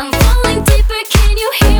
I'm falling deeper, can you hear